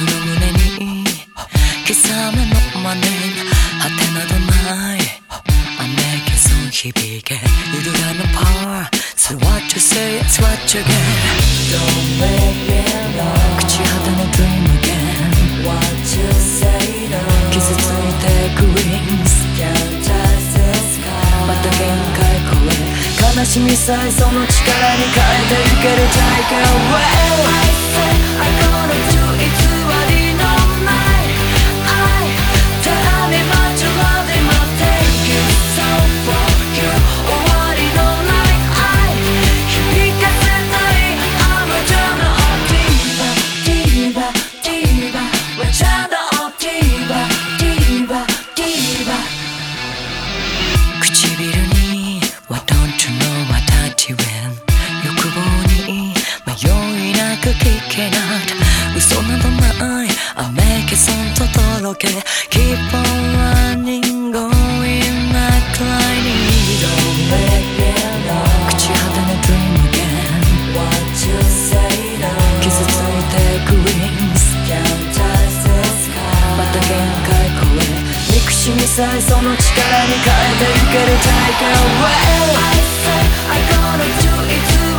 の真似果てなどない雨消す響け揺るがぬパワー So what you say, it's what you get Don't make it up 口肌の dream again What you say no 傷ついてく wings Can't touch the sky また限界超え悲しみさえその力に変えていける Take it away 迷いなく聞けない嘘などない雨消そんととろけ Keep on running going not climbing 口肌の dream again What you say now 傷ついてく wings Can't touch the sky また限界超え憎しみさえその力に変えていける Take it away I say I'm gonna do 偽り